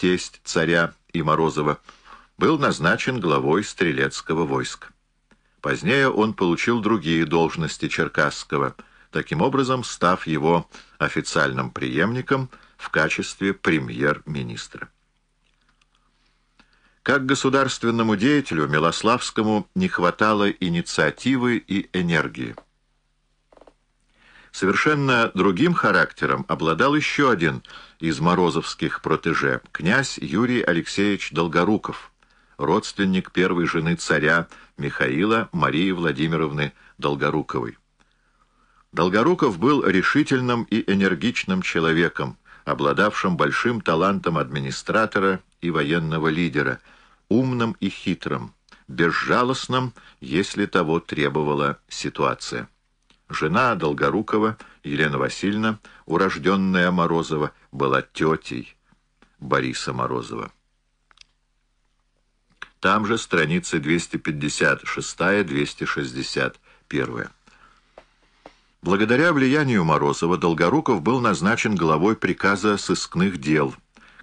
тесть царя и Морозова, был назначен главой стрелецкого войска. Позднее он получил другие должности Черкасского, таким образом став его официальным преемником в качестве премьер-министра. Как государственному деятелю Милославскому не хватало инициативы и энергии. Совершенно другим характером обладал еще один из морозовских протеже, князь Юрий Алексеевич Долгоруков, родственник первой жены царя Михаила Марии Владимировны Долгоруковой. Долгоруков был решительным и энергичным человеком, обладавшим большим талантом администратора и военного лидера, умным и хитрым, безжалостным, если того требовала ситуация. Жена Долгорукова, Елена Васильевна, урожденная Морозова, была тетей Бориса Морозова. Там же страницы 256-261. Благодаря влиянию Морозова Долгоруков был назначен главой приказа сыскных дел,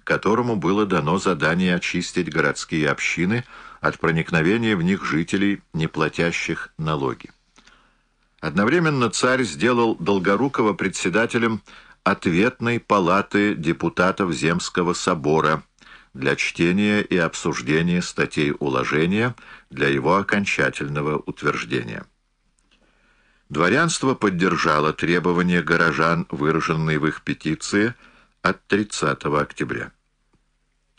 которому было дано задание очистить городские общины от проникновения в них жителей, не платящих налоги. Одновременно царь сделал Долгорукова председателем ответной палаты депутатов Земского собора для чтения и обсуждения статей уложения для его окончательного утверждения. Дворянство поддержало требования горожан, выраженные в их петиции от 30 октября.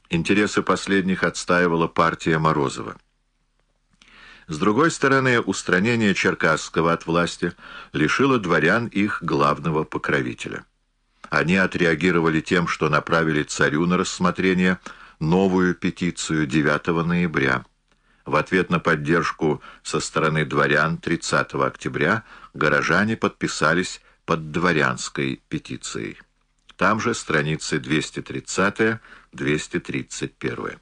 Интересы последних отстаивала партия Морозова. С другой стороны, устранение Черкасского от власти лишило дворян их главного покровителя. Они отреагировали тем, что направили царю на рассмотрение новую петицию 9 ноября. В ответ на поддержку со стороны дворян 30 октября горожане подписались под дворянской петицией. Там же страницы 230-231.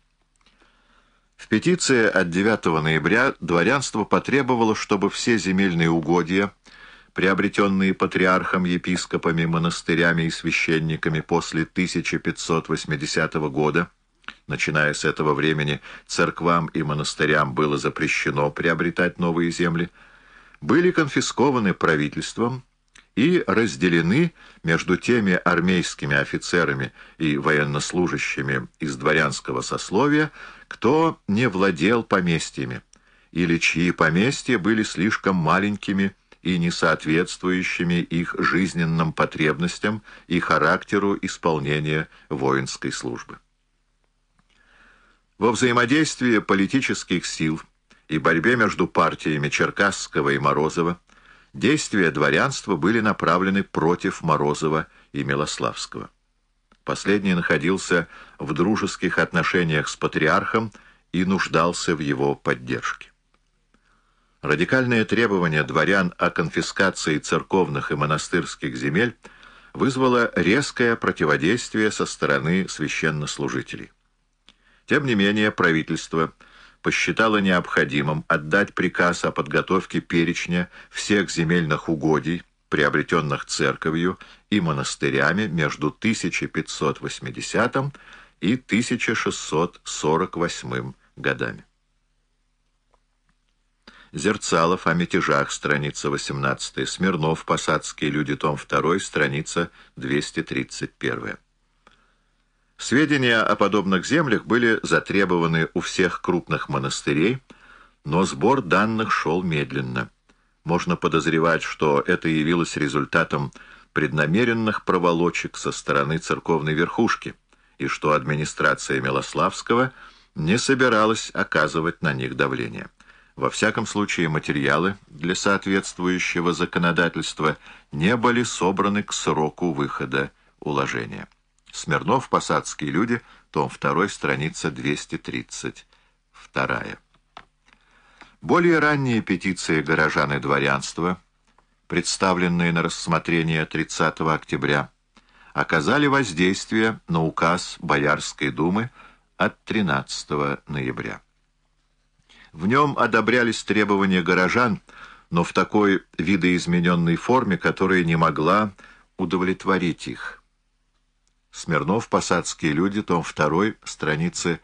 В петиции от 9 ноября дворянство потребовало, чтобы все земельные угодья, приобретенные патриархом, епископами, монастырями и священниками после 1580 года, начиная с этого времени церквам и монастырям было запрещено приобретать новые земли, были конфискованы правительством и разделены между теми армейскими офицерами и военнослужащими из дворянского сословия, кто не владел поместьями, или чьи поместья были слишком маленькими и не соответствующими их жизненным потребностям и характеру исполнения воинской службы. Во взаимодействии политических сил и борьбе между партиями Черкасского и Морозова Действия дворянства были направлены против Морозова и Милославского. Последний находился в дружеских отношениях с патриархом и нуждался в его поддержке. Радикальное требование дворян о конфискации церковных и монастырских земель вызвало резкое противодействие со стороны священнослужителей. Тем не менее, правительство – посчитала необходимым отдать приказ о подготовке перечня всех земельных угодий, приобретенных церковью и монастырями между 1580 и 1648 годами. Зерцалов о мятежах, страница 18, Смирнов, Посадские люди, том 2, страница 231. Сведения о подобных землях были затребованы у всех крупных монастырей, но сбор данных шел медленно. Можно подозревать, что это явилось результатом преднамеренных проволочек со стороны церковной верхушки, и что администрация Милославского не собиралась оказывать на них давление. Во всяком случае, материалы для соответствующего законодательства не были собраны к сроку выхода уложения. Смирнов, «Посадские люди», том 2, страница 232. Более ранние петиции горожан и дворянства, представленные на рассмотрение 30 октября, оказали воздействие на указ Боярской думы от 13 ноября. В нем одобрялись требования горожан, но в такой видоизмененной форме, которая не могла удовлетворить их. Смирнов, «Посадские люди», том 2, страницы